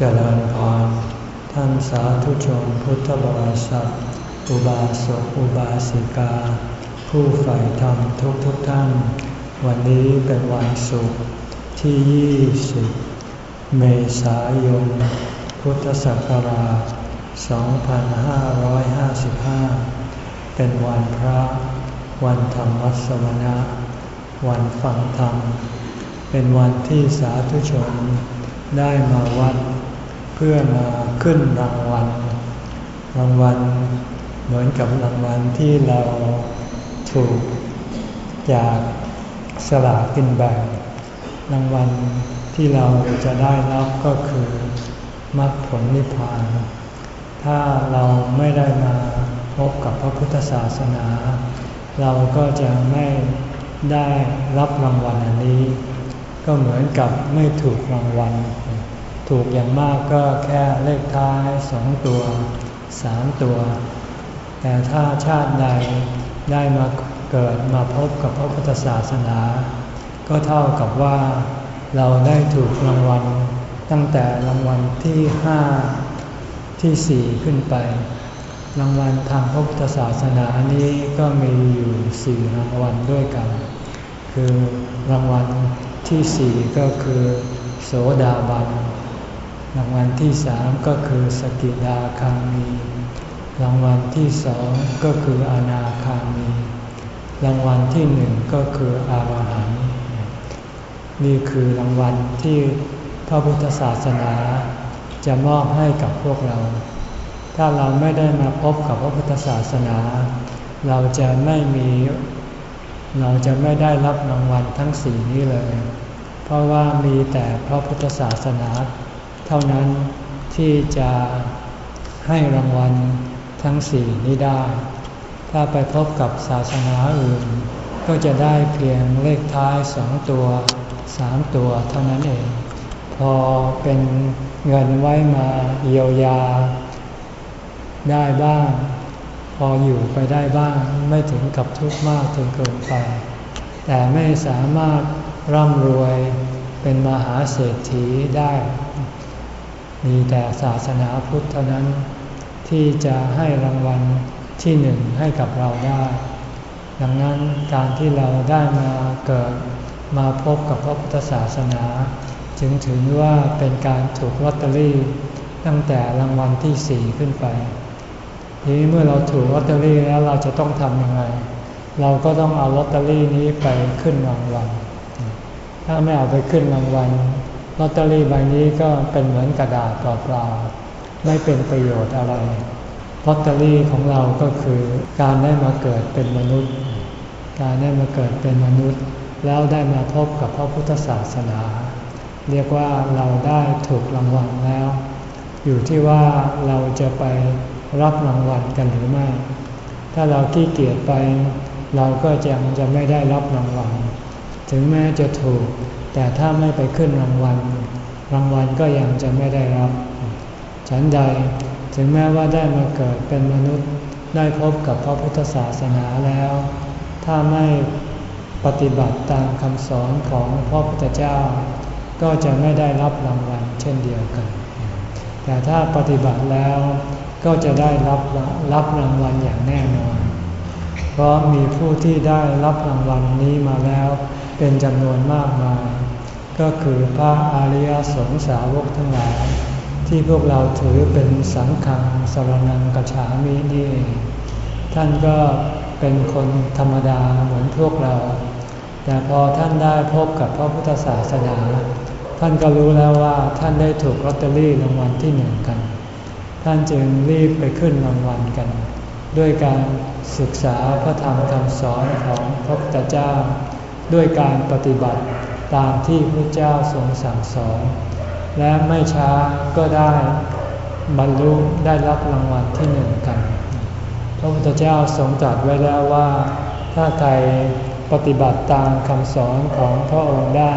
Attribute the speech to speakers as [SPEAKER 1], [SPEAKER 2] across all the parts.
[SPEAKER 1] เจริญพรท่านสาธุชนพุทธบริษัท อุบาสกอุบาสิกา ผู้ใฝ่ธรรมทุกทุกท่าน วันนี้เป็นวันศุกร์ที่ 20 เมษายน พุทธศักราช 2555 เป็นวันพระ วันธรรมวัสวนะวันฟังธรรม เป็นวันที่สาธุชนได้มาวัด เพื่อมาขึ้นรางวัล รางวัลเหมือนกับรางวัลที่เราถูกจากสลากกินแบ่งรางวัลที่เราจะได้รับก็คือมรรคผลนิพพาน ถ้าเราไม่ได้มาพบกับพระพุทธศาสนา เราก็จะไม่ได้รับรางวัลอันนี้ ก็เหมือนกับไม่ถูกรางวัล ถูกอย่างมากก็แค่เลขท้ายสองตัวสามตัว แต่ถ้าชาติใดได้มาเกิดมาพบกับพระพุทธศาสนา ก็เท่ากับว่าเราได้ถูกรางวัลตั้งแต่รางวัลที่ห้าที่สี่ขึ้นไป รางวัลทางพระพุทธศาสนานี้ก็มีอยู่สี่รางวัลด้วยกัน คือรางวัลที่สี่ก็คือ โสดาบัน รางวัลที่สามก็คือสกิดาคามี รางวัลที่สองก็คืออนาคามี รางวัลที่หนึ่งก็คืออารหันต์นี่คือรางวัลที่พระพุทธศาสนาจะมอบให้กับพวกเรา ถ้าเราไม่ได้มาพบกับพระพุทธศาสนา เราจะไม่มี เราจะไม่ได้รับรางวัลทั้งสี่นี้เลย เพราะว่ามีแต่พระพุทธศาสนา เท่านั้นที่จะให้รางวัลทั้งสี่นี้ได้ ถ้าไปพบกับศาสนาอื่น ก็จะได้เพียงเลขท้ายสองตัวสามตัวเท่านั้นเอง พอเป็นเงินไว้มาเยียวยา ได้บ้าง พออยู่ไปได้บ้างไม่ถึงกับทุกข์มากจนเกินไป แต่ไม่สามารถร่ำรวยเป็นมหาเศรษฐีได้ มีแต่ศาสนาพุทธเท่านั้น ที่จะให้รางวัลที่หนึ่งให้กับเราได้ ดังนั้นการที่เราได้มาเกิดมาพบกับพระพุทธศาสนา จึงถือว่าเป็นการถูกลอตเตอรี่ตั้งแต่รางวัลที่สี่ขึ้นไป ทีนี้เมื่อเราถูกลอตเตอรี่แล้วเราจะต้องทำยังไง เราก็ต้องเอาลอตเตอรี่นี้ไปขึ้นรางวัลถ้าไม่เอาไปขึ้นรางวัล ลอตเตอรี่ใบนี้ก็เป็นเหมือนกระดาษเปล่าๆไม่เป็นประโยชน์อะไรลอตเตอรี่ของเราก็คือการได้มาเกิดเป็นมนุษย์ การได้มาเกิดเป็นมนุษย์ แล้วได้มาพบกับพระพุทธศาสนา เรียกว่าเราได้ถูกรางวัลแล้ว อยู่ที่ว่าเราจะไปรับรางวัลกันหรือไม่ ถ้าเราขี้เกียจไป เราก็ยังจะไม่ได้รับรางวัล ถึงแม้จะถูก แต่ถ้าไม่ไปขึ้นรางวัล รางวัลก็ยังจะไม่ได้รับ ฉันใดถึงแม้ว่าได้มาเกิดเป็นมนุษย์ได้พบกับพระพุทธศาสนาแล้ว ถ้าไม่ปฏิบัติตามคำสอนของพระพุทธเจ้า ก็จะไม่ได้รับรางวัลเช่นเดียวกัน แต่ถ้าปฏิบัติแล้วก็จะได้รับรับรางวัลอย่างแน่นอน เพราะมีผู้ที่ได้รับรางวัลนี้มาแล้วเป็นจำนวนมากมาย ก็คือพระอริยสงสาวกทั้งหลาย ที่พวกเราถือเป็นสังฆังสรนังกัจฉามินี่ท่านก็เป็นคนธรรมดาเหมือนพวกเรา แต่พอท่านได้พบกับพระพุทธศาสนา ท่านก็รู้แล้วว่าท่านได้ถูกลอตเตอรี่รางวัลที่หนึ่งกัน ท่านจึงรีบไปขึ้นรางวัลกัน ด้วยการศึกษาพระธรรมคำสอนของพระพุทธเจ้า ด้วยการปฏิบัติ ตามที่พระเจ้าทรงสั่งสอน และไม่ช้าก็ได้บรรลุได้รับรางวัลที่หนึ่งกัน พระพุทธเจ้าทรงตรัสไว้แล้วว่า ถ้าใครปฏิบัติตามคำสอนของพระองค์ได้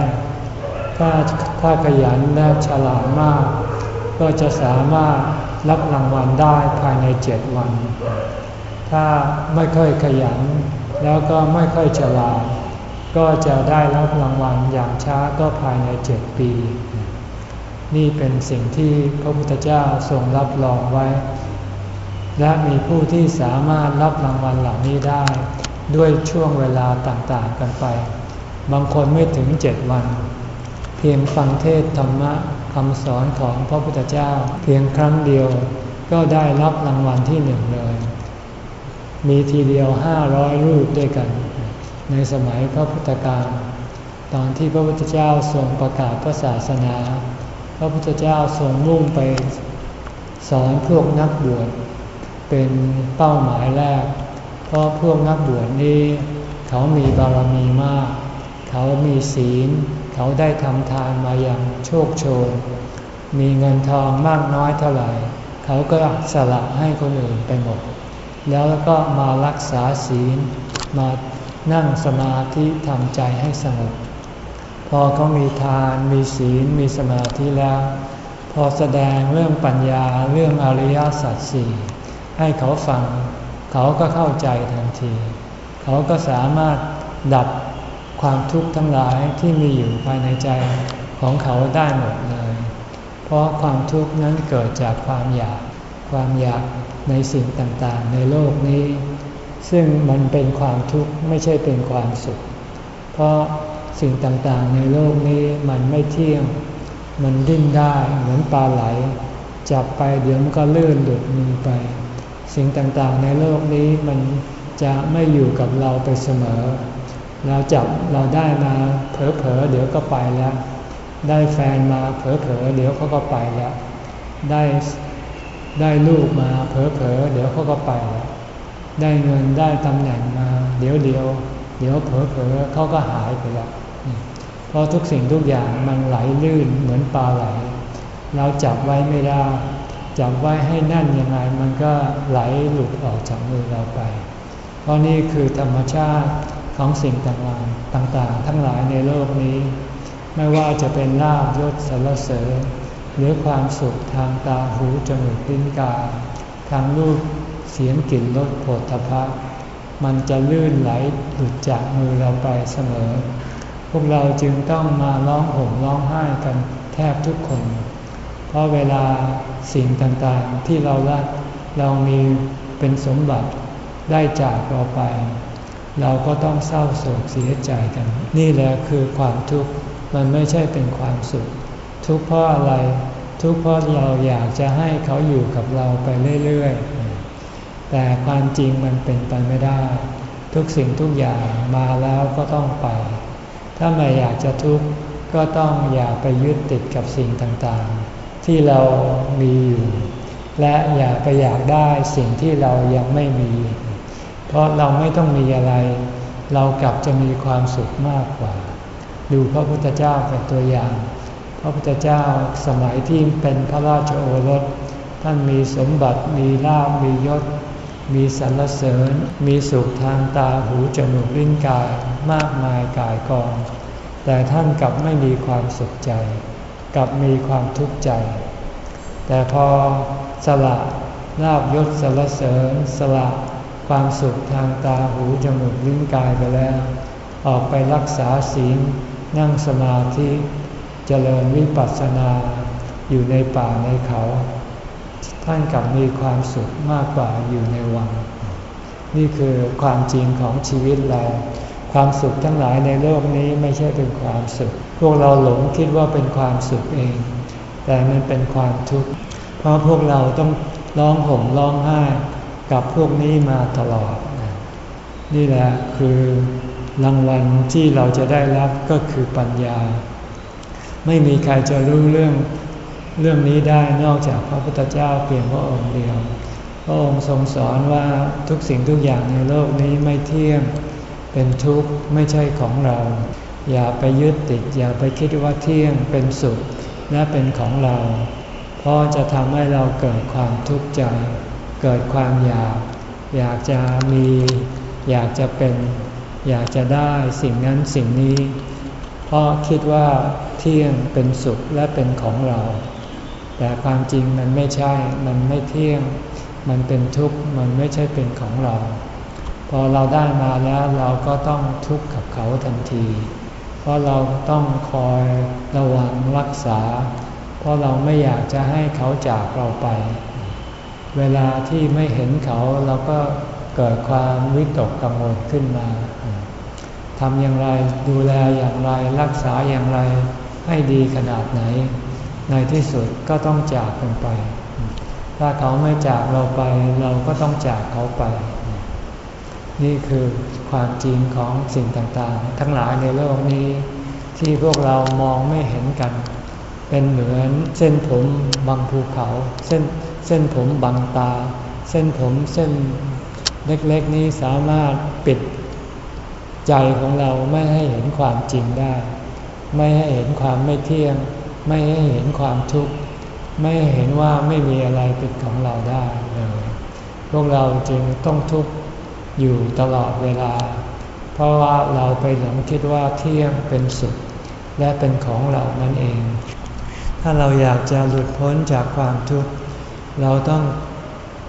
[SPEAKER 1] ถ้าถ้าขยันและฉลาดมาก ก็จะสามารถรับรางวัลได้ภายในเจ็ดวัน ถ้าไม่ค่อยขยัน แล้วก็ไม่ค่อยฉลาด ก็จะได้รับรางวัลอย่างช้าก็ภายในเจ็ดปี นี่เป็นสิ่งที่พระพุทธเจ้าทรงรับรองไว้ และมีผู้ที่สามารถรับรางวัลเหล่านี้ได้ด้วยช่วงเวลาต่างๆกันไป บางคนไม่ถึงเจ็ดวัน เพียงฟังเทศธรรมะคำสอนของพระพุทธเจ้า เพียงครั้งเดียวก็ได้รับรางวัลที่หนึ่งเลย มีทีเดียวห้าร้อยรูปด้วยกัน ในสมัยพระพุทธการตอนที่พระพุทธเจ้าทรงประกาศพระศาสนา พระพุทธเจ้าทรงมุ่งไปสอนพวกนักบวชเป็นเป้าหมายแรก เพราะพวกนักบวชนี้เขามีบารมีมาก เขามีศีล เขาได้ทำทานมาอย่างโชคโชน มีเงินทองมากน้อยเท่าไหร่ เขาก็สละให้คนอื่นไปหมด แล้วก็มารักษาศีล มา นั่งสมาธิทำใจให้สงบ พอเขามีทานมีศีลมีสมาธิแล้ว พอแสดงเรื่องปัญญาเรื่องอริยสัจสี่ให้เขาฟัง เขาก็เข้าใจทันที เขาก็สามารถดับความทุกข์ทั้งหลายที่มีอยู่ภายในใจของเขาได้หมดเลย เพราะความทุกข์นั้นเกิดจากความอยาก ความอยากในสิ่งต่างๆ ในโลกนี้ ซึ่งมันเป็นความทุกข์ไม่ใช่เป็นความสุข เพราะสิ่งต่างๆในโลกนี้มันไม่เที่ยง มันดิ้นได้เหมือนปลาไหล จับไปเดี๋ยวมันก็เลื่อนหลุดมือไป สิ่งต่างๆในโลกนี้มันจะไม่อยู่กับเราไปเสมอ เราจับเราได้มาเผลอๆเดี๋ยวก็ไปแล้ว ได้แฟนมาเผลอๆเดี๋ยวเขาก็ไปแล้ว ได้ได้ลูกมาเผลอๆเดี๋ยวเขาก็ไปแล้ว ได้เงินได้ตำแหน่งมา เดี๋ยวเดียว เดี๋ยวเผลอๆเขาก็หายไปแล้วเพราะทุกสิ่งทุกอย่างมันไหลลื่นเหมือนปลาไหล เราจับไว้ไม่ได้ จับไว้ให้แน่นยังไงมันก็ไหลหลุดออกจากมือเราไป เพราะนี่คือธรรมชาติของสิ่งต่างๆต่างๆ ทั้งหลายในโลกนี้ ไม่ว่าจะเป็นลาบยศสรรเสริญ หรือความสุขทางตาหูจมูกลิ้นกายทางรูป เสียงกลิ่นรสโผฏฐพะมันจะลื่นไหลหลุดจากมือเราไปเสมอ พวกเราจึงต้องมาร้องห่มร้องไห้กันแทบทุกคน เพราะเวลาสิ่งต่างๆที่เรารักเรามีเป็นสมบัติได้จากเราไป เราก็ต้องเศร้าโศกเสียใจกัน นี่แหละคือความทุกข์มันไม่ใช่เป็นความสุข ทุกข์เพราะอะไร ทุกข์เพราะเราอยากจะให้เขาอยู่กับเราไปเรื่อยๆ แต่ความจริงมันเป็นไปไม่ได้ ทุกสิ่งทุกอย่างมาแล้วก็ต้องไป ถ้าไม่อยากจะทุกข์ก็ต้องอย่าไปยึดติดกับสิ่งต่างๆ ที่เรามีอยู่ และอย่าไปอยากได้สิ่งที่เรายังไม่มี เพราะเราไม่ต้องมีอะไร เรากลับจะมีความสุขมากกว่า ดูพระพุทธเจ้าเป็นตัวอย่าง พระพุทธเจ้าสมัยที่เป็นพระราชโอรส ท่านมีสมบัติมีลาภมียศ มีสรรเสริญ มีสุขทางตาหูจมูกลิ้นกายมากมายกายกอง แต่ท่านกลับไม่มีความสุขใจ กลับมีความทุกข์ใจ แต่พอสละลาบยศสารเสริญสละความสุขทางตาหูจมูกลิ้นกายไปแล้ว ออกไปรักษาศีลนั่งสมาธิ เจริญวิปัสสนา อยู่ในป่าในเขา ท่านกลับมีความสุขมากกว่าอยู่ในวัง นี่คือความจริงของชีวิตเรา ความสุขทั้งหลายในโลกนี้ไม่ใช่เป็นความสุข พวกเราหลงคิดว่าเป็นความสุขเอง แต่มันเป็นความทุกข์ เพราะพวกเราต้องร้องห่มร้องไห้กับพวกนี้มาตลอด นี่แหละคือรางวัลที่เราจะได้รับก็คือปัญญา ไม่มีใครจะรู้เรื่อง เรื่องนี้ได้นอกจากพระพุทธเจ้าเพียงพระองค์เดียว พระองค์ทรงสอนว่าทุกสิ่งทุกอย่างในโลกนี้ไม่เที่ยง เป็นทุกข์ไม่ใช่ของเรา อย่าไปยึดติด อย่าไปคิดว่าเที่ยงเป็นสุขและเป็นของเรา เพราะจะทำให้เราเกิดความทุกข์ใจ เกิดความอยาก อยากจะมี อยากจะเป็น อยากจะได้สิ่งนั้นสิ่งนี้ เพราะคิดว่าเที่ยงเป็นสุขและเป็นของเรา แต่ความจริงมันไม่ใช่ มันไม่เที่ยง มันเป็นทุกข์ มันไม่ใช่เป็นของเรา พอเราได้มาแล้วเราก็ต้องทุกข์กับเขาทันที เพราะเราต้องคอยระวังรักษา เพราะเราไม่อยากจะให้เขาจากเราไป เวลาที่ไม่เห็นเขาเราก็เกิดความวิตกกังวลขึ้นมาทำอย่างไรดูแลอย่างไรรักษาอย่างไรให้ดีขนาดไหน ในที่สุดก็ต้องจากกันไป ถ้าเขาไม่จากเราไป เราก็ต้องจากเขาไป นี่คือความจริงของสิ่งต่างๆ ทั้งหลายในโลกนี้ ที่พวกเรามองไม่เห็นกัน เป็นเหมือนเส้นผมบางภูเขา เส้นเส้นผมบางตา เส้นผมเส้นเล็กๆนี้สามารถปิดใจของเราไม่ให้เห็นความจริงได้ ไม่ให้เห็นความไม่เที่ยง ไม่ให้เห็นความทุกข์ ไม่เห็นว่าไม่มีอะไรเป็นของเราได้เลย พวกเราจึงต้องทุกข์อยู่ตลอดเวลา เพราะว่าเราไปหลงคิดว่าเที่ยงเป็นสุข และเป็นของเรานั่นเอง ถ้าเราอยากจะหลุดพ้นจากความทุกข์ เราต้อง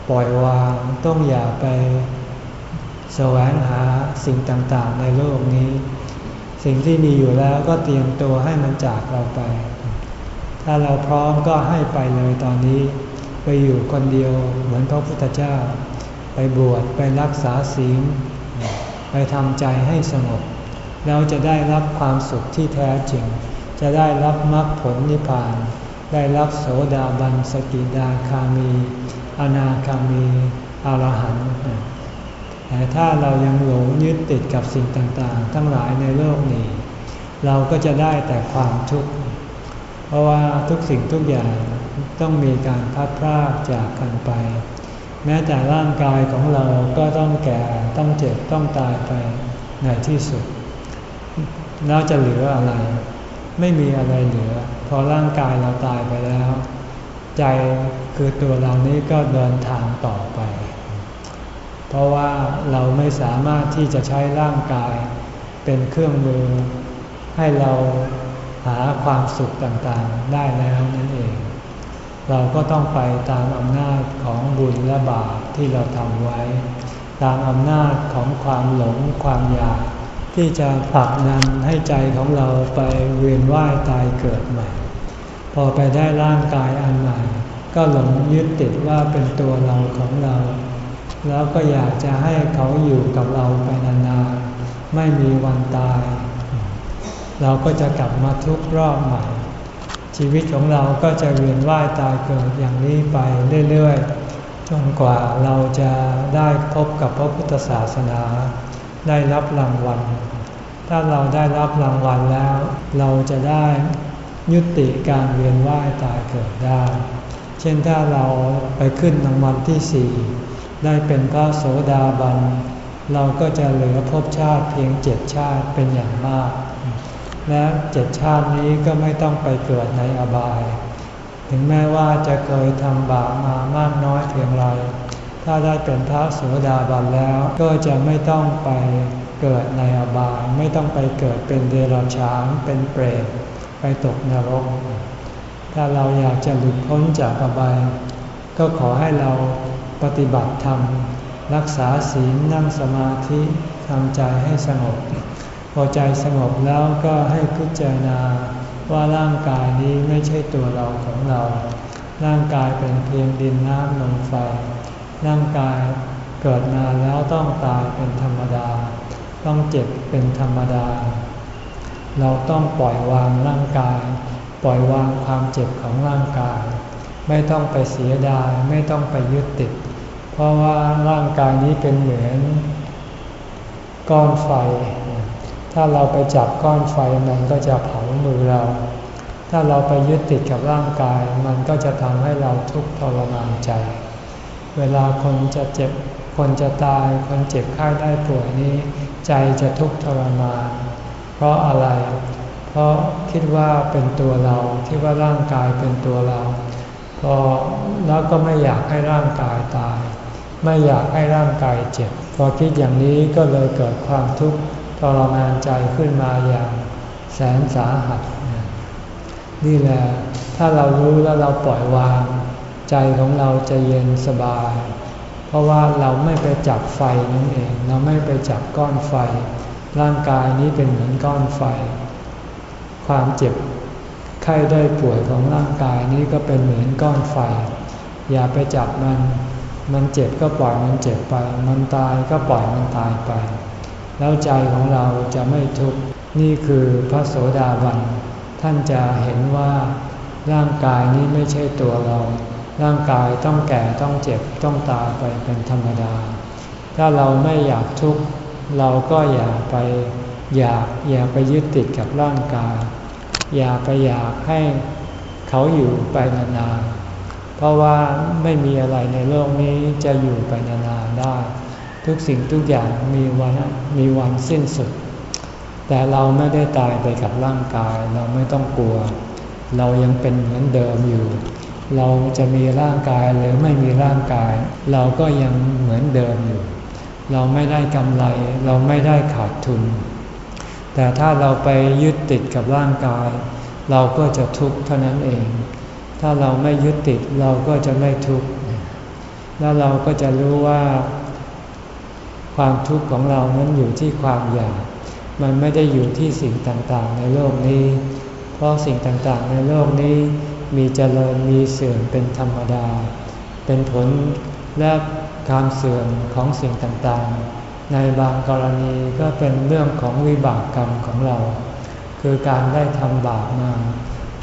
[SPEAKER 1] ปล่อยวาง ต้องอย่าไปแสวงหาสิ่งต่างๆในโลกนี้ สิ่งที่มีอยู่แล้วก็เตรียมตัวให้มันจากเราไป ถ้าเราพร้อมก็ให้ไปเลยตอนนี้ ไปอยู่คนเดียวเหมือนพระพุทธเจ้า ไปบวชไปรักษาศีลไปทำใจให้สงบเราจะได้รับความสุขที่แท้จริง จะได้รับมรรคผลนิพพาน ได้รับโสดาบันสกิดาคามี อนาคามีอรหันต์แต่ถ้าเรายังหลงยึดติดกับสิ่งต่างๆ ทั้งหลายในโลกนี้ เราก็จะได้แต่ความทุกข์ ราะว่าทุกสิ่งทุกอย่างต้องมีการพัดพรากจากกันไป แม้แต่ร่างกายของเราก็ต้องแก่ต้องเจ็บต้องตายไปในที่สุดแล้วจะเหลืออะไร ไม่มีอะไรเหลือ พอร่างกายเราตายไปแล้ว ใจคือตัวเรานี้ก็เดินทางต่อไป เพราะว่าเราไม่สามารถที่จะใช้ร่างกายเป็นเครื่องมือให้เรา หาความสุขต่างๆได้แล้วนั่นเอง เราก็ต้องไปตามอำนาจของบุญและบาปที่เราทำไว้ ตามอำนาจของความหลงความอยาก ที่จะผลักดันให้ใจของเราไปเวียนว่ายตายเกิดใหม่ พอไปได้ร่างกายอันใหม่ก็หลงยึดติดว่าเป็นตัวเราของเรา แล้วก็อยากจะให้เขาอยู่กับเราไปนานๆ ไม่มีวันตาย เราก็จะกลับมาทุกรอบใหม่ ชีวิตของเราก็จะเวียนว่ายตายเกิดอย่างนี้ไปเรื่อยๆ จนกว่าเราจะได้พบกับพระพุทธศาสนา ได้รับรางวัล ถ้าเราได้รับรางวัลแล้ว เราจะได้ยุติการเวียนว่ายตายเกิดได้ เช่นถ้าเราไปขึ้นรางวัลที่สี่ได้เป็นพระโสดาบัน เราก็จะเหลือภพชาติเพียงเจ็ดชาติเป็นอย่างมาก และเจ็ดชาตินี้ก็ไม่ต้องไปเกิดในอบาย ถึงแม้ว่าจะเคยทำบาปมามากน้อยเพียงไร ถ้าได้เป็นพระโสดาบันแล้วก็จะไม่ต้องไปเกิดในอบาย ไม่ต้องไปเกิดเป็นเดรัจฉานเป็นเปรตไปตกนรก ถ้าเราอยากจะหลุดพ้นจากอบาย ก็ขอให้เราปฏิบัติธรรม รักษาศีลนั่งสมาธิทำใจให้สงบ พอใจสงบแล้วก็ให้พิจารณาว่าร่างกายนี้ไม่ใช่ตัวเราของเรา ร่างกายเป็นเพียงดินน้ำลมไฟ ร่างกายเกิดมาแล้วต้องตายเป็นธรรมดา ต้องเจ็บเป็นธรรมดา เราต้องปล่อยวางร่างกาย ปล่อยวางความเจ็บของร่างกาย ไม่ต้องไปเสียดาย ไม่ต้องไปยึดติด เพราะว่าร่างกายนี้เป็นเหมือน ก้อนไฟ ถ้าเราไปจับก้อนไฟมันก็จะเผามือเรา ถ้าเราไปยึดติดกับร่างกาย มันก็จะทำให้เราทุกข์ทรมานใจ เวลาคนจะเจ็บ คนจะตาย คนเจ็บไข้ได้ป่วยนี้ ใจจะทุกข์ทรมาน เพราะอะไร เพราะคิดว่าเป็นตัวเรา คิดว่าร่างกายเป็นตัวเรา พอแล้วก็ไม่อยากให้ร่างกายตาย ไม่อยากให้ร่างกายเจ็บ พอคิดอย่างนี้ก็เลยเกิดความทุกข์ ทรมานใจขึ้นมาอย่างแสนสาหัส นี่แหละถ้าเรารู้แล้วเราปล่อยวาง ใจของเราจะเย็นสบาย เพราะว่าเราไม่ไปจับไฟนั่นเอง เราไม่ไปจับก้อนไฟ ร่างกายนี้เป็นเหมือนก้อนไฟ ความเจ็บไข้ได้ป่วยของร่างกายนี้ก็เป็นเหมือนก้อนไฟ อย่าไปจับมัน มันเจ็บก็ปล่อยมันเจ็บไป มันตายก็ปล่อยมันตายไป แล้วใจของเราจะไม่ทุกข์นี่คือพระโสดาบันท่านจะเห็นว่าร่างกายนี้ไม่ใช่ตัวเรา ร่างกายต้องแก่ต้องเจ็บต้องตายไปเป็นธรรมดา ถ้าเราไม่อยากทุกข์เราก็อย่าไปอยากอย่าไปยึดติดกับร่างกาย อย่าไปอยากให้เขาอยู่ไปนานๆเพราะว่าไม่มีอะไรในโลกนี้จะอยู่ไปนานๆได้ ทุกสิ่งทุกอย่างมีวันมีวันสิ้นสุด แต่เราไม่ได้ตายไปกับร่างกาย เราไม่ต้องกลัว เรายังเป็นเหมือนเดิมอยู่ เราจะมีร่างกายหรือไม่มีร่างกาย เราก็ยังเหมือนเดิมอยู่ เราไม่ได้กำไร เราไม่ได้ขาดทุน แต่ถ้าเราไปยึดติดกับร่างกาย เราก็จะทุกข์เท่านั้นเอง ถ้าเราไม่ยึดติดเราก็จะไม่ทุกข์แล้วเราก็จะรู้ว่า ความทุกข์ของเรานั้นอยู่ที่ความอยาก มันไม่ได้อยู่ที่สิ่งต่างๆ ในโลกนี้ เพราะสิ่งต่างๆ ในโลกนี้ มีเจริญมีเสื่อมเป็นธรรมดา เป็นผลและการเสื่อมของสิ่งต่างๆ ในบางกรณีก็เป็นเรื่องของวิบากกรรมของเรา คือการได้ทำบาปมา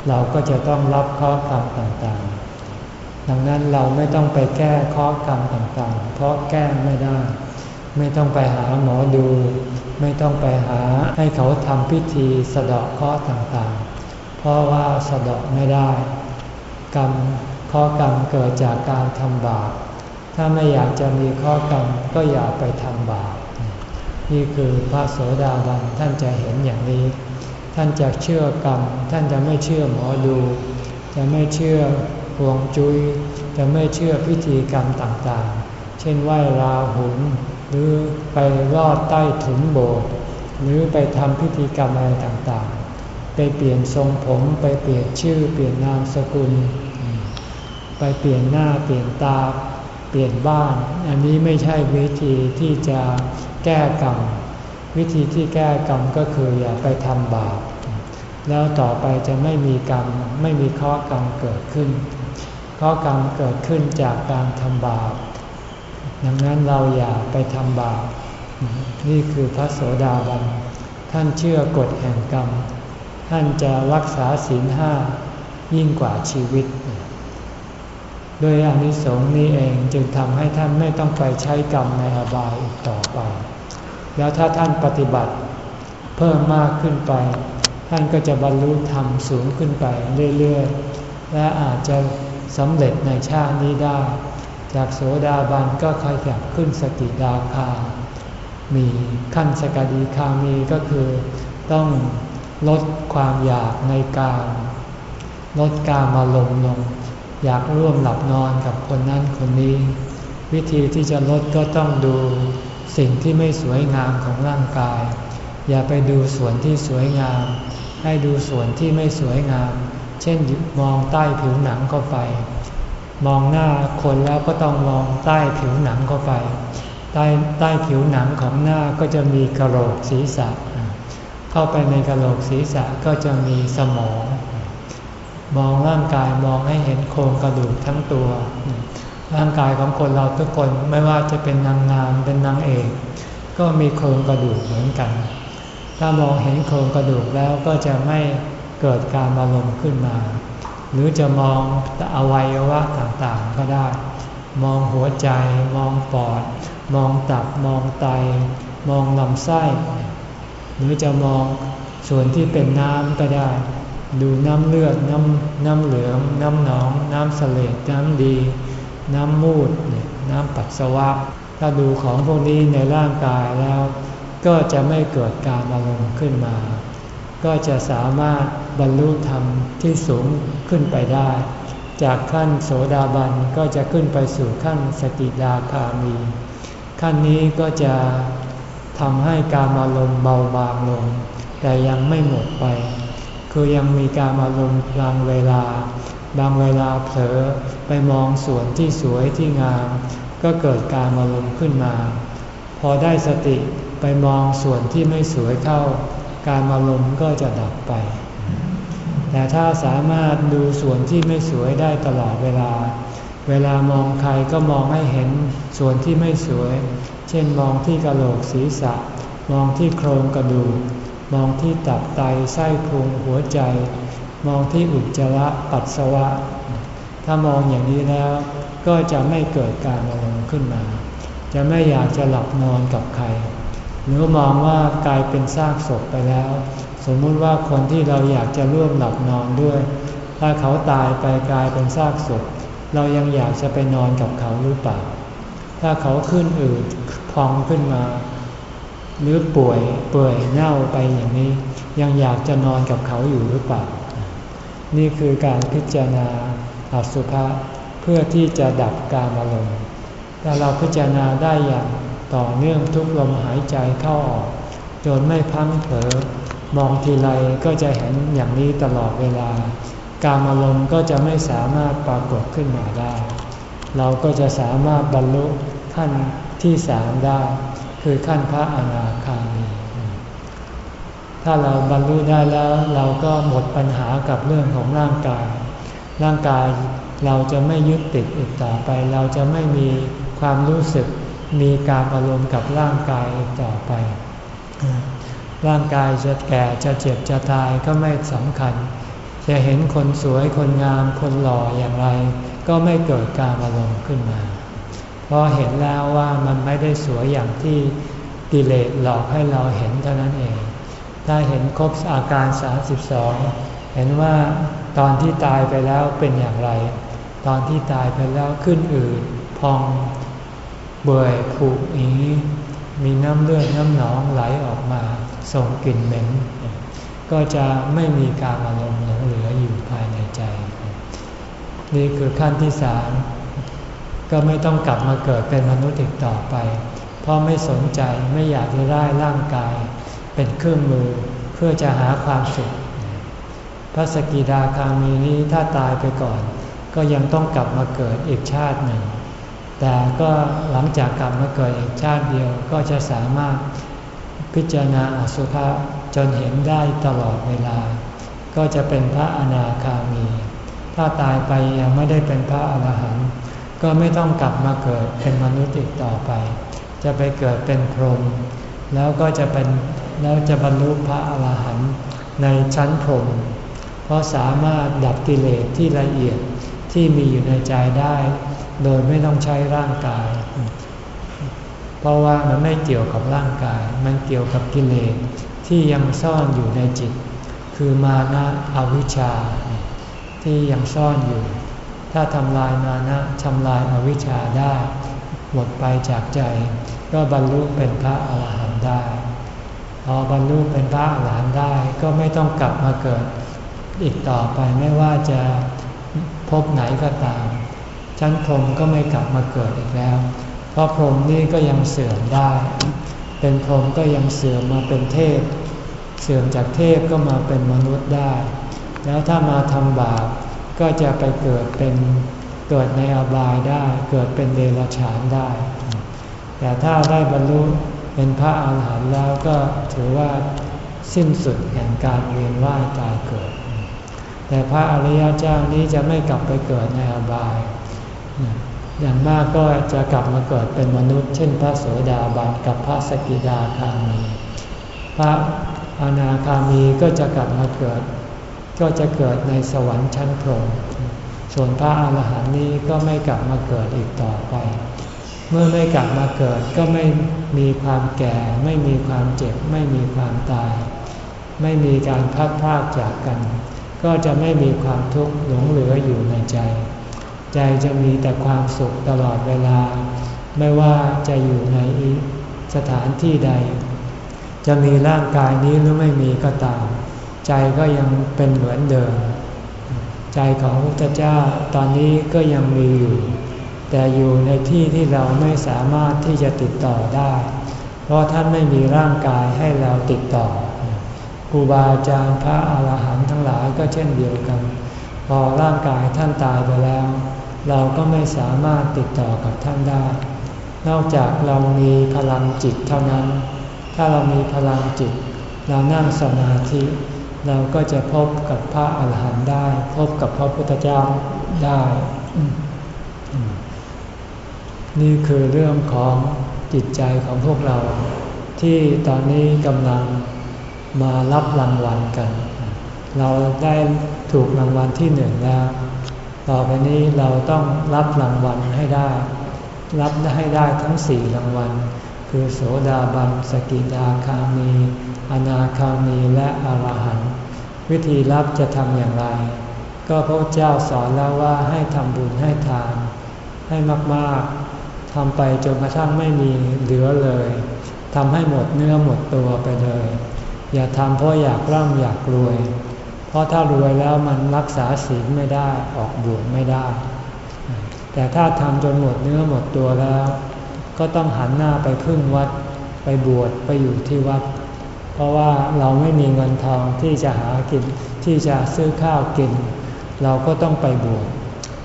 [SPEAKER 1] เราก็จะต้องรับข้อกรรมต่างๆ ดังนั้นเราไม่ต้องไปแก้ข้อกรรมต่างๆ เพราะแก้ไม่ได้ ไม่ต้องไปหาหมอดู ไม่ต้องไปหาให้เขาทำพิธีสะเดาะข้อต่างๆ เพราะว่าสะเดาะไม่ได้ กรรมข้อกรรมเกิดจากการทำบาปถ้าไม่อยากจะมีข้อกรรมก็อย่าไปทำบาปนี่คือพระโสดาบันท่านจะเห็นอย่างนี้ ท่านจะเชื่อกรรม ท่านจะไม่เชื่อหมอดู จะไม่เชื่อหวงจุย้ยจะไม่เชื่อพิธีกรรมต่างๆ เช่นไหว้ราหุล หรือไปลอดใต้ถุนโบสถ์หรือไปทำพิธีกรรมอะไรต่างๆ ไปเปลี่ยนทรงผมไปเปลี่ยนชื่อ เปลี่ยนนามสกุล ไปเปลี่ยนหน้าเปลี่ยนตาเปลี่ยนบ้าน อันนี้ไม่ใช่วิธีที่จะแก้กรรมวิธีที่แก้กรรมก็คืออย่าไปทำบาปแล้วต่อไปจะไม่มีกรรมไม่มีข้อกรรมเกิดขึ้นข้อกรรมเกิดขึ้นจากการทำบาป ดังนั้นเราอย่าไปทำบาป นี่คือพระโสดาบัน ท่านเชื่อกฎแห่งกรรม ท่านจะรักษาศีลห้ายิ่งกว่าชีวิต ด้วยอนิสงส์นี้เองจึงทำให้ท่านไม่ต้องไปใช้กรรมในอบายอีกต่อไป แล้วถ้าท่านปฏิบัติเพิ่มมากขึ้นไป ท่านก็จะบรรลุธรรมสูงขึ้นไปเรื่อยๆ และอาจจะสำเร็จในชาตินี้ได้ จากโสดาบันก็ขยับขึ้นสกิดาคามีขั้นสกดีคามีก็คือ ต้องลดความอยากในการลดการมาลงลง อยากร่วมหลับนอนกับคนนั้นคนนี้ วิธีที่จะลดก็ต้องดูสิ่งที่ไม่สวยงามของร่างกาย อย่าไปดูส่วนที่สวยงาม ให้ดูส่วนที่ไม่สวยงาม เช่นมองใต้ผิวหนังเข้าไป มองหน้าคนแล้วก็ต้องมองใต้ผิวหนังเข้าไป ใต้ใต้ผิวหนังของหน้าก็จะมีกระโหลกศีรษะ เข้าไปในกระโหลกศีรษะก็จะมีสมอง มองร่างกายมองให้เห็นโครงกระดูกทั้งตัว ร่างกายของคนเราทุกคนไม่ว่าจะเป็นนางงามเป็นนางเอก ก็มีโครงกระดูกเหมือนกัน ถ้ามองเห็นโครงกระดูกแล้วก็จะไม่เกิดการอารมณ์ขึ้นมา หรือจะมองอวัยวะต่างๆก็ได้ มองหัวใจ มองปอด มองตับ มองไต มองลำไส้ หรือจะมองส่วนที่เป็นน้ำก็ได้ ดูน้ำเลือด น้ำน้ำเหลือง น้ำหนอง น้ำเสลดน้ำดี น้ำมูด น้ำปัสสาวะ ถ้าดูของพวกนี้ในร่างกายแล้ว ก็จะไม่เกิดการอารมณ์ขึ้นมา ก็จะสามารถ บรรลุธรรมที่สูงขึ้นไปได้ จากขั้นโสดาบันก็จะขึ้นไปสู่ขั้นสกิดาคามี ขั้นนี้ก็จะทำให้การอารมณ์เบาบางลง แต่ยังไม่หมดไป คือยังมีการอารมณ์บางเวลา บางเวลาเผลอไปมองส่วนที่สวยที่งาม ก็เกิดการอารมณ์ขึ้นมา พอได้สติไปมองส่วนที่ไม่สวยเข้า การอารมณ์ก็จะดับไป แต่ถ้าสามารถดูส่วนที่ไม่สวยได้ตลอดเวลา เวลามองใครก็มองให้เห็นส่วนที่ไม่สวย เช่นมองที่กระโหลกศีรษะ มองที่โครงกระดูก มองที่ตับไตไส้พุงหัวใจ มองที่อุจจาระปัสสาวะ ถ้ามองอย่างนี้แล้วก็จะไม่เกิดการอารมณ์ขึ้นมา จะไม่อยากจะหลับนอนกับใคร หรือมองว่ากลายเป็นซากศพไปแล้ว มมุติว่าคนที่เราอยากจะร่วมหลับนอนด้วย ถ้าเขาตายไปกลายเป็นซากศพเรายังอยากจะไปนอนกับเขาหรือเปล่า ถ้าเขาขึ้นอืดพองขึ้นมา หรือป่วยเปื่อยเน่าไปอย่างนี้ ยังอยากจะนอนกับเขาอยู่หรือเปล่า นี่คือการพิจารณาอสุภะเพื่อที่จะดับการอารมณ์ถ้าเราพิจารณาได้อย่างต่อเนื่องทุกลมหายใจเข้าออก จนไม่พังเผลอ มองทีไรก็จะเห็นอย่างนี้ตลอดเวลา การอารมณ์ก็จะไม่สามารถปรากฏขึ้นมาได้ เราก็จะสามารถบรรลุขั้นที่สามได้ คือขั้นพระอนาคามี ถ้าเราบรรลุได้แล้วเราก็หมดปัญหากับเรื่องของร่างกาย ร่างกายเราจะไม่ยึดติดอีกต่อไป เราจะไม่มีความรู้สึกมีการอารมณ์กับร่างกายต่อไป ร่างกายจะแก่จะเจ็บจะตายก็ไม่สำคัญ จะเห็นคนสวยคนงามคนหล่ออย่างไร ก็ไม่เกิดการอารมณ์ขึ้นมา เพราะเห็นแล้วว่ามันไม่ได้สวยอย่างที่กิเลสหลอกให้เราเห็นเท่านั้นเอง ถ้าเห็นครบอาการ 32 เห็นว่าตอนที่ตายไปแล้วเป็นอย่างไร ตอนที่ตายไปแล้วขึ้นอืดพอง เบื่อผุอีมีน้ำเลือดน้ำหนองไหลออกมา ส่งกลิ่นเหม็น ก็จะไม่มีการอารมณ์หลงเหลืออยู่ภายในใจ นี่คือขั้นที่สามก็ไม่ต้องกลับมาเกิดเป็นมนุษย์อีกต่อไป เพราะไม่สนใจไม่อยากจะได้ร่างกาย เป็นเครื่องมือเพื่อจะหาความสุข พระสกิดาคามีนี้ถ้าตายไปก่อน ก็ยังต้องกลับมาเกิดอีกชาติหนึ่ง แต่ก็หลังจากกลับมาเกิดอีกชาติเดียวก็จะสามารถ พิจารณาอสุภะจนเห็นได้ตลอดเวลา ก็จะเป็นพระอนาคามี ถ้าตายไปยังไม่ได้เป็นพระอรหันต์ก็ไม่ต้องกลับมาเกิดเป็นมนุษย์อีกต่อไป จะไปเกิดเป็นพรหมแล้วก็จะเป็นแล้วจะบรรลุพระอรหันต์ในชั้นพรหมเพราะสามารถดับกิเลสที่ละเอียดที่มีอยู่ในใจได้ โดยไม่ต้องใช้ร่างกาย เพราะว่ามันไม่เกี่ยวกับร่างกาย มันเกี่ยวกับกิเลสที่ยังซ่อนอยู่ในจิต คือมานะอวิชชา ที่ยังซ่อนอยู่ ถ้าทำลายมานะทำลายอาวิชชาได้หมดไปจากใจ ก็บรรลุเป็นพระอาหารหันต์ได้พอบรรลุเป็นพระอาหารหันต์ได้ก็ไม่ต้องกลับมาเกิด อีกต่อไปไม่ว่าจะพบไหนก็ตาม ชั้นพรหมก็ไม่กลับมาเกิดอีกแล้ว ราะพรหมนี่ก็ยังเสื่อมได้ เป็นพรหมก็ยังเสื่อมมาเป็นเทพ เสื่อมจากเทพก็มาเป็นมนุษย์ได้ แล้วถ้ามาทำบาปก็จะไปเกิดเป็นเกิดในอบายได้ เกิดเป็นเดรัจฉานได้ แต่ถ้าได้บรรลุเป็นพระอาหารหันต์แล้วก็ถือว่าสิ้นสุดแห่งการเวียนว่ายตายเกิด แต่พระอริยเจ้านี้จะไม่กลับไปเกิดในอบาย อย่างมากก็จะกลับมาเกิดเป็นมนุษย์ เช่นพระโสดาบันกับพระสกิดาคามี พระอนาคามีก็จะกลับมาเกิด ก็จะเกิดในสวรรค์ชั้นพรหมส่วนพระอาหารหันต์นี้ก็ไม่กลับมาเกิดอีกต่อไป เมื่อไม่กลับมาเกิดก็ไม่มีความแก่ ไม่มีความเจ็บ ไม่มีความตาย ไม่มีการพัดพากจากกัน ก็จะไม่มีความทุกข์หลงเหลืออยู่ในใจ ใจจะมีแต่ความสุขตลอดเวลา ไม่ว่าจะอยู่ในสถานที่ใด จะมีร่างกายนี้หรือไม่มีก็ตาม ใจก็ยังเป็นเหมือนเดิม ใจของพระพุทธเจ้าตอนนี้ก็ยังมีอยู่ แต่อยู่ในที่ที่เราไม่สามารถที่จะติดต่อได้ เพราะท่านไม่มีร่างกายให้เราติดต่อครูบาอาจารย์พระอาหารหันต์ทั้งหลายก็เช่นเดียวกัน พอร่างกายท่านตายไปแล้ว เราก็ไม่สามารถติดต่อกับท่านได้ นอกจากเรามีพลังจิตเท่านั้น ถ้าเรามีพลังจิต เรานั่งสมาธิ เราก็จะพบกับพระอาหารหันต์ได้ พบกับพระพุทธเจ้าได้ นี่คือเรื่องของจิตใจของพวกเรา ที่ตอนนี้กำลังมารับรางวัลกัน เราได้ถูกรางวัลที่หนึ่งแล้ว ต่อไปนี้เราต้องรับรางวัลให้ได้ รับให้ได้ทั้งสี่รางวัล คือโสดาบัน สกิดาคามี อนาคามีและอรหันต์วิธีรับจะทำอย่างไร ก็พระเจ้าสอนแล้วว่าให้ทำบุญให้ทาน ให้มากๆทำไปจนกระทั่งไม่มีเหลือเลยทำให้หมดเนื้อหมดตัวไปเลย อย่าทำเพราะอยากร่ำอยากรวย เพราะถ้ารวยแล้วมันรักษาศีลไม่ได้ออกบวชไม่ได้ แต่ถ้าทำจนหมดเนื้อหมดตัวแล้ว ก็ต้องหันหน้าไปพึ่งวัดไปบวชไปอยู่ที่วัด เพราะว่าเราไม่มีเงินทองที่จะหากินที่จะซื้อข้าวกิน เราก็ต้องไปบวช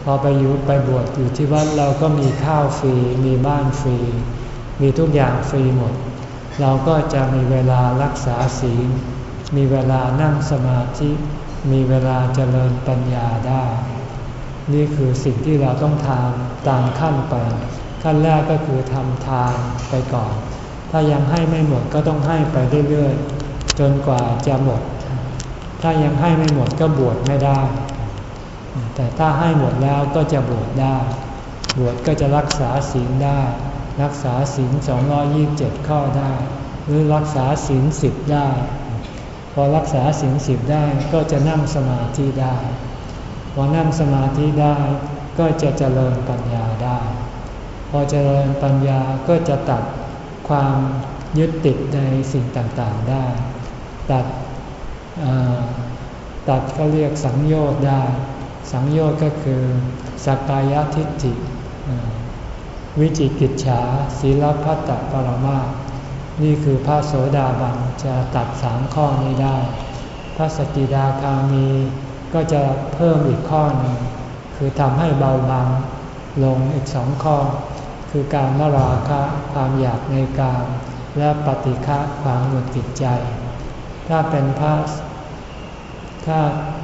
[SPEAKER 1] พอไปอยู่ไปบวชอยู่ที่วัดเราก็มีข้าวฟรี มีบ้านฟรี มีทุกอย่างฟรีหมด เราก็จะมีเวลารักษาศีล มีเวลานั่งสมาธิ มีเวลาเจริญปัญญาได้ นี่คือสิ่งที่เราต้องทำตามขั้นไป ขั้นแรกก็คือทำทานไปก่อน ถ้ายังให้ไม่หมดก็ต้องให้ไปเรื่อยๆ จนกว่าจะหมด ถ้ายังให้ไม่หมดก็บวชไม่ได้ แต่ถ้าให้หมดแล้วก็จะบวชได้ บวชก็จะรักษาศีลได้ รักษาศีล227 ข้อได้ หรือรักษาศีลสิบได้ พอรักษาศีลสิบได้ก็จะนั่งสมาธิได้ พอนั่งสมาธิได้ก็จะเจริญปัญญาได้ พอเจริญปัญญาก็จะตัดความยึดติดในสิ่งต่างๆได้ ตัดตัดก็เรียกสังโยชน์ได้ สังโยชน์ก็คือสักกายทิฏฐิ วิจิกิจฉาศีลพัตตปรมา นี่คือพระโสดาบันจะตัดสามข้อนี้ได้ พระสกิดาคามีก็จะเพิ่มอีกข้อหนึ่งคือทำให้เบาบางลงอีกสองข้อ คือการนราคะความอยากในการและปฏิฆะความหงุดหงิดใจ ถ้าเป็นพระถ้า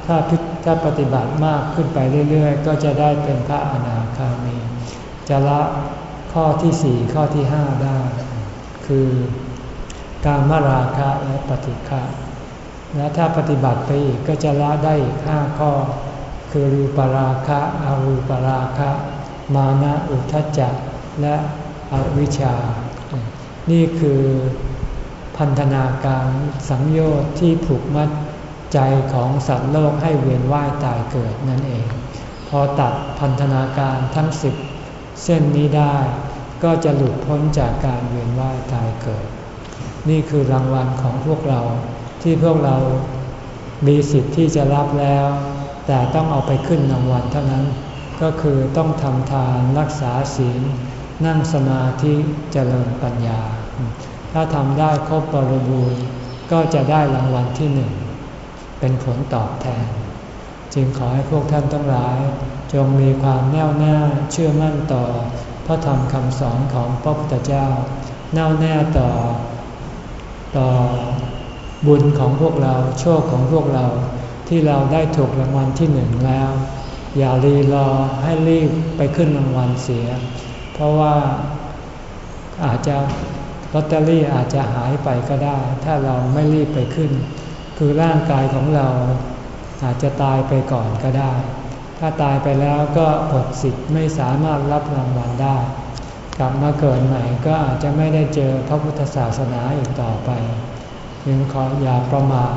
[SPEAKER 1] ถ้าถ้าปฏิบัติมากขึ้นไปเรื่อยๆ ก็จะได้เป็นพระอนาคามี จะละข้อที่สี่ข้อที่ห้าได้ คือการมราคะและปฏิฆะและถ้าปฏิบัติไปอีกก็จะละได้อีกห้าข้อ คือรูปราคะอารูปราคะ มานะอุทจจะและอวิชชา นี่คือพันธนาการสังโยชน์ที่ผูกมัดใจของสัตว์โลกให้เวียนว่ายตายเกิดนั่นเอง พอตัดพันธนาการทั้งสิบเส้นนี้ได้ ก็จะหลุดพ้นจากการเวียนว่ายตายเกิด นี่คือรางวัลของพวกเราที่พวกเรามีสิทธิ์ที่จะรับแล้ว แต่ต้องเอาไปขึ้นรางวัลเท่านั้น ก็คือต้องทำทานรักษาศีล นั่งสมาธิเจริญปัญญา ถ้าทำได้ครบบริบูรณ์ก็จะได้รางวัลที่หนึ่ง เป็นผลตอบแทน จึงขอให้พวกท่านทั้งหลาย จงมีความแน่วแน่เชื่อมั่นต่อ ระธรรมคำสอนของพระพุทธเจ้า แน่วแน่ต่อ ต่อบุญของพวกเราโชคของพวกเราที่เราได้ถูกรางวัลที่หนึ่งแล้ว อย่ารีรอให้รีบไปขึ้นรางวัลเสีย เพราะว่าอาจจะลอตเตอรี่อาจจะหายไปก็ได้ ถ้าเราไม่รีบไปขึ้น คือร่างกายของเราอาจจะตายไปก่อนก็ได้ ถ้าตายไปแล้วก็หมดสิทธิ์ไม่สามารถรับรางวัลได้ กลับมาเกิดใหม่ก็อาจจะไม่ได้เจอพระพุทธศาสนาอีกต่อไปยังขออย่าประมาท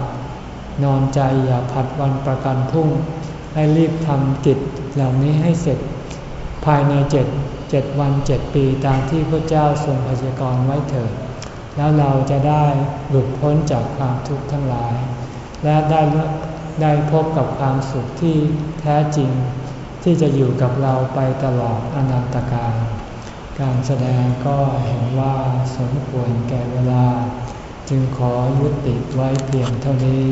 [SPEAKER 1] นอนใจอย่าผัดวันประกันพรุ่ง ให้รีบทำกิจเหล่านี้ให้เสร็จ ภายในเจ็ดเจ็ดวันเจ็ดปีตามที่พระเจ้าทรงพยากรณ์ไว้เถิดแล้วเราจะได้หลุดพ้นจากความทุกข์ทั้งหลาย และได้ ได้พบกับความสุขที่แท้จริง ที่จะอยู่กับเราไปตลอดอนันตกาลการแสดงก็เห็นว่าสมควรแก่เวลา จึงขอยุติไว้เพียงเท่านี้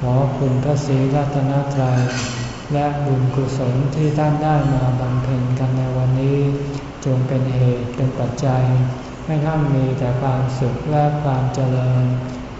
[SPEAKER 1] ขอคุณพระศรีรัตนตรัยและบุญกุศลที่ท่านได้มาบำเพ็ญกันในวันนี้ จงเป็นเหตุเป็นปัจจัย ให้ท่านมีแต่ความสุขและความเจริญ